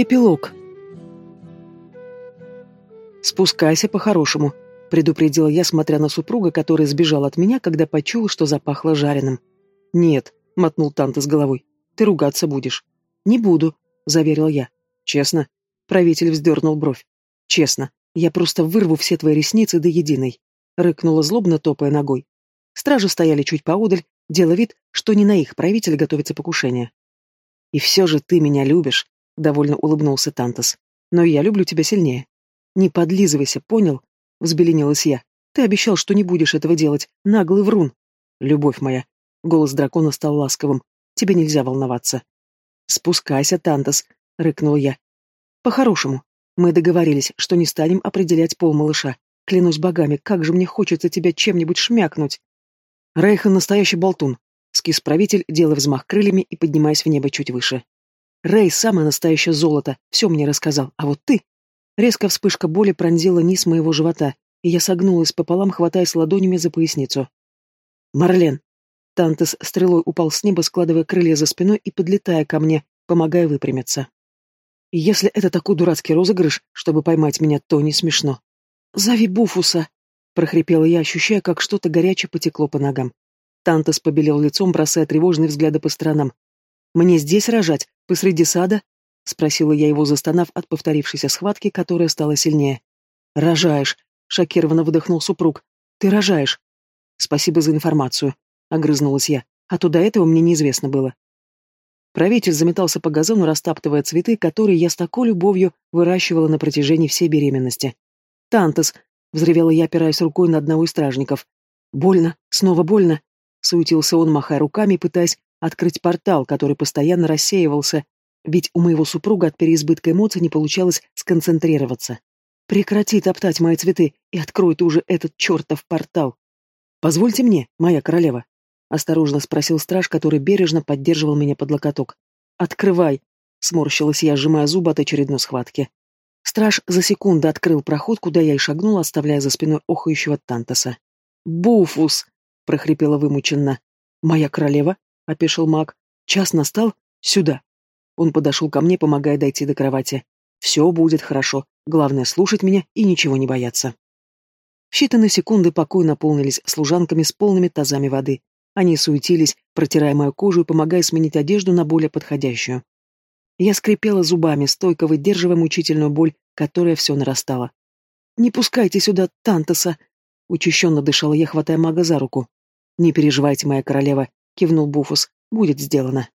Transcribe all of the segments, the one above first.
Эпилог. «Спускайся по-хорошему», — предупредила я, смотря на супруга, который сбежал от меня, когда почуял, что запахло жареным. «Нет», — мотнул Танта с головой, — «ты ругаться будешь». «Не буду», — заверил я. «Честно?» — правитель вздернул бровь. «Честно. Я просто вырву все твои ресницы до единой», — рыкнула злобно, топая ногой. Стражи стояли чуть поодаль, делая вид, что не на их правитель готовится покушение. «И все же ты меня любишь», довольно улыбнулся Тантос. Но я люблю тебя сильнее. Не подлизывайся, понял? Взбеленилась я. Ты обещал, что не будешь этого делать. Наглый врун. Любовь моя. Голос дракона стал ласковым. Тебе нельзя волноваться. Спускайся, Тантос, рыкнул я. По-хорошему. Мы договорились, что не станем определять пол малыша. Клянусь богами, как же мне хочется тебя чем-нибудь шмякнуть. Рейхан настоящий болтун. Скис правитель, делая взмах крыльями и поднимаясь в небо чуть выше. Рэй самое настоящее золото, все мне рассказал, а вот ты... Резкая вспышка боли пронзила низ моего живота, и я согнулась пополам, хватаясь ладонями за поясницу. «Марлен!» Тантес стрелой упал с неба, складывая крылья за спиной и подлетая ко мне, помогая выпрямиться. «Если это такой дурацкий розыгрыш, чтобы поймать меня, то не смешно». «Зови Буфуса!» — прохрипела я, ощущая, как что-то горячее потекло по ногам. Тантес побелел лицом, бросая тревожные взгляды по сторонам. «Мне здесь рожать? Посреди сада?» — спросила я его, застонав от повторившейся схватки, которая стала сильнее. «Рожаешь!» — шокированно выдохнул супруг. «Ты рожаешь!» «Спасибо за информацию», — огрызнулась я. «А то до этого мне неизвестно было». Правитель заметался по газону, растаптывая цветы, которые я с такой любовью выращивала на протяжении всей беременности. «Тантес!» — взревела я, опираясь рукой на одного из стражников. «Больно! Снова больно!» — суетился он, махая руками, пытаясь открыть портал, который постоянно рассеивался, ведь у моего супруга от переизбытка эмоций не получалось сконцентрироваться. Прекрати топтать мои цветы и открой ты уже этот чертов портал. Позвольте мне, моя королева, осторожно спросил страж, который бережно поддерживал меня под локоток. Открывай, сморщилась я, сжимая зубы от очередной схватки. Страж за секунду открыл проход, куда я и шагнула, оставляя за спиной охающего Тантаса. «Буфус!» — прохрипела вымученно. «Моя королева?» — опешил маг. «Час настал? Сюда!» Он подошел ко мне, помогая дойти до кровати. «Все будет хорошо. Главное — слушать меня и ничего не бояться». В считанные секунды покой наполнились служанками с полными тазами воды. Они суетились, протирая мою кожу и помогая сменить одежду на более подходящую. Я скрипела зубами, стойко выдерживая мучительную боль, которая все нарастала. «Не пускайте сюда Тантаса!» — учащенно дышала я, хватая мага за руку. «Не переживайте, моя королева, кивнул Буфус. Будет сделано.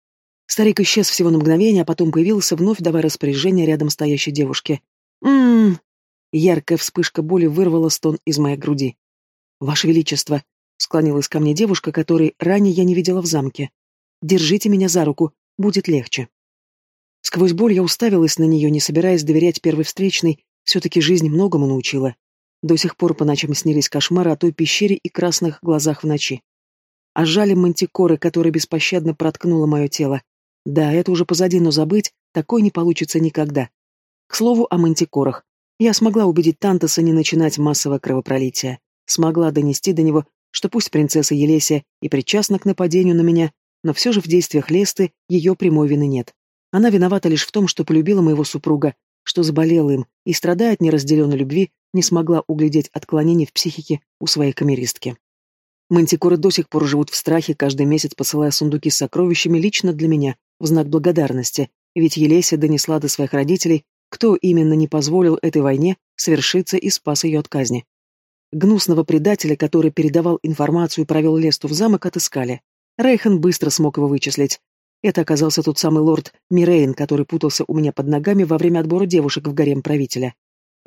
Старик исчез всего на мгновение, а потом появился вновь, давая распоряжение рядом стоящей девушке. «М-м-м!» Яркая вспышка боли вырвала стон из моей груди. «Ваше Величество!» — склонилась ко мне девушка, которой ранее я не видела в замке. «Держите меня за руку, будет легче». Сквозь боль я уставилась на нее, не собираясь доверять первой встречной, все-таки жизнь многому научила. До сих пор по ночам снились кошмары о той пещере и красных глазах в ночи а жали мантикоры, которая беспощадно проткнула мое тело. Да, это уже позади, но забыть такое не получится никогда. К слову о мантикорах. Я смогла убедить Тантаса не начинать массовое кровопролитие. Смогла донести до него, что пусть принцесса Елесия и причастна к нападению на меня, но все же в действиях Лесты ее прямой вины нет. Она виновата лишь в том, что полюбила моего супруга, что заболела им и, страдая от неразделенной любви, не смогла углядеть отклонений в психике у своей камеристки. Мантикоры до сих пор живут в страхе, каждый месяц посылая сундуки с сокровищами лично для меня, в знак благодарности, ведь Елеся донесла до своих родителей, кто именно не позволил этой войне совершиться и спас ее от казни. Гнусного предателя, который передавал информацию и провел Лесту в замок, отыскали. Рейхан быстро смог его вычислить. Это оказался тот самый лорд Мирейн, который путался у меня под ногами во время отбора девушек в гарем правителя.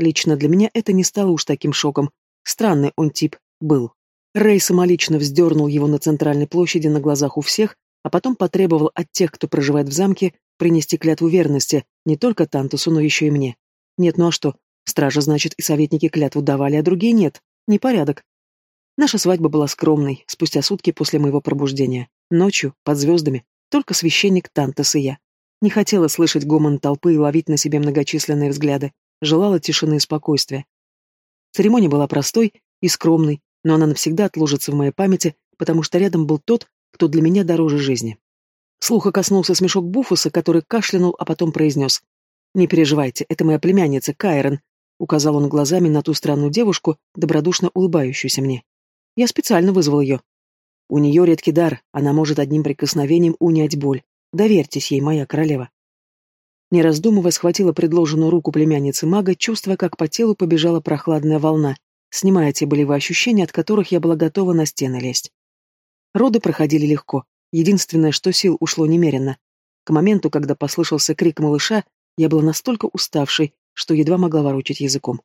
Лично для меня это не стало уж таким шоком. Странный он тип был. Рэй самолично вздернул его на центральной площади на глазах у всех, а потом потребовал от тех, кто проживает в замке, принести клятву верности не только Тантусу, но еще и мне. Нет, ну а что? Стража, значит, и советники клятву давали, а другие нет. Непорядок. Наша свадьба была скромной, спустя сутки после моего пробуждения. Ночью, под звездами, только священник Тантас и я. Не хотела слышать гомон толпы и ловить на себе многочисленные взгляды. Желала тишины и спокойствия. Церемония была простой и скромной, но она навсегда отложится в моей памяти, потому что рядом был тот, кто для меня дороже жизни. Слуха коснулся смешок Буфуса, который кашлянул, а потом произнес. «Не переживайте, это моя племянница Кайрон», — указал он глазами на ту странную девушку, добродушно улыбающуюся мне. «Я специально вызвал ее. У нее редкий дар, она может одним прикосновением унять боль. Доверьтесь ей, моя королева». Не раздумывая, схватила предложенную руку племянницы мага, чувствуя, как по телу побежала прохладная волна, снимая те болевые ощущения, от которых я была готова на стены лезть. Роды проходили легко. Единственное, что сил ушло немерено. К моменту, когда послышался крик малыша, я была настолько уставшей, что едва могла ворочать языком.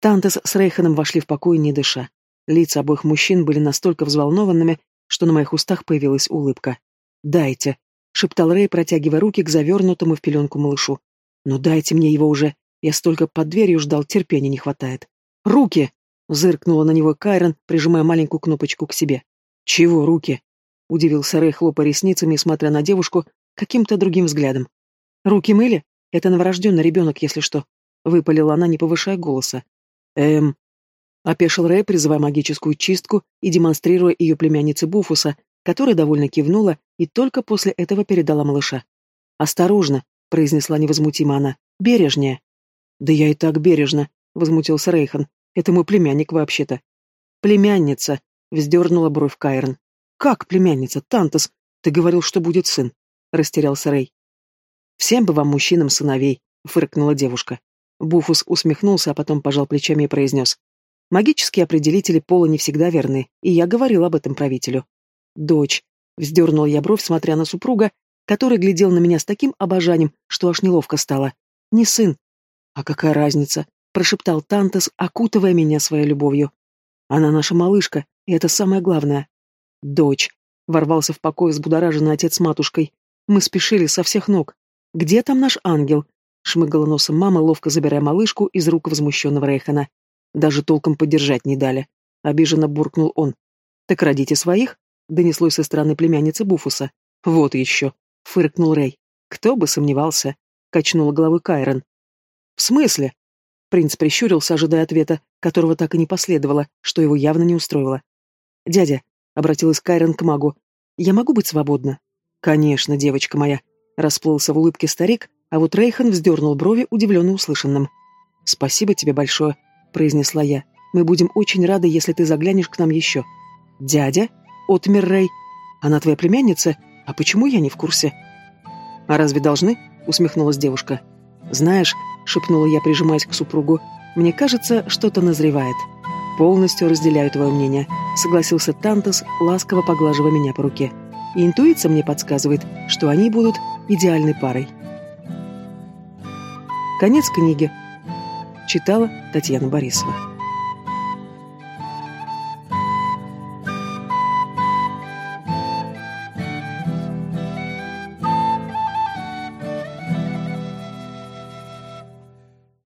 Тантес с Рейханом вошли в покой, не дыша. Лица обоих мужчин были настолько взволнованными, что на моих устах появилась улыбка. «Дайте», — шептал Рей, протягивая руки к завернутому в пеленку малышу. «Ну дайте мне его уже. Я столько под дверью ждал, терпения не хватает». «Руки!» — зыркнула на него Кайрон, прижимая маленькую кнопочку к себе. «Чего руки?» — удивился Рэй, хлопая ресницами смотря на девушку каким-то другим взглядом. «Руки мыли? Это новорожденный ребенок, если что», — выпалила она, не повышая голоса. «Эм...» — опешил Рэй, призывая магическую чистку и демонстрируя ее племяннице Буфуса, которая довольно кивнула и только после этого передала малыша. «Осторожно», — произнесла невозмутимо она, — «бережнее». «Да я и так бережно», — возмутился Рейхан. «Это мой племянник вообще-то». «Племянница», — вздернула бровь Кайрон. «Как племянница, Тантос? Ты говорил, что будет сын», — растерялся Рей. «Всем бы вам, мужчинам, сыновей», — фыркнула девушка. Буфус усмехнулся, а потом пожал плечами и произнес. «Магические определители пола не всегда верны, и я говорил об этом правителю». «Дочь», — вздернула я бровь, смотря на супруга, который глядел на меня с таким обожанием, что аж неловко стало. «Не сын». «А какая разница?» — прошептал Тантос, окутывая меня своей любовью. «Она наша малышка, и это самое главное. Дочь. Ворвался в покой взбудораженный отец с матушкой. Мы спешили со всех ног. Где там наш ангел? Шмыгала носом мама, ловко забирая малышку из рук возмущенного Рейхана. Даже толком поддержать не дали. Обиженно буркнул он. Так родите своих? Донеслось со стороны племянницы Буфуса. Вот еще. Фыркнул Рей. Кто бы сомневался. Качнула головой Кайрон. В смысле? Принц прищурился, ожидая ответа, которого так и не последовало, что его явно не устроило. «Дядя», — обратилась Кайрон к магу, — «я могу быть свободна?» «Конечно, девочка моя», — расплылся в улыбке старик, а вот Рейхан вздернул брови, удивленно услышанным. «Спасибо тебе большое», — произнесла я. «Мы будем очень рады, если ты заглянешь к нам еще». «Дядя?» — отмер Рей. «Она твоя племянница? А почему я не в курсе?» «А разве должны?» — усмехнулась девушка. «Знаешь», — шепнула я, прижимаясь к супругу, — «мне кажется, что-то назревает». «Полностью разделяю твое мнение», — согласился Тантос, ласково поглаживая меня по руке. «И интуиция мне подсказывает, что они будут идеальной парой». Конец книги. Читала Татьяна Борисова.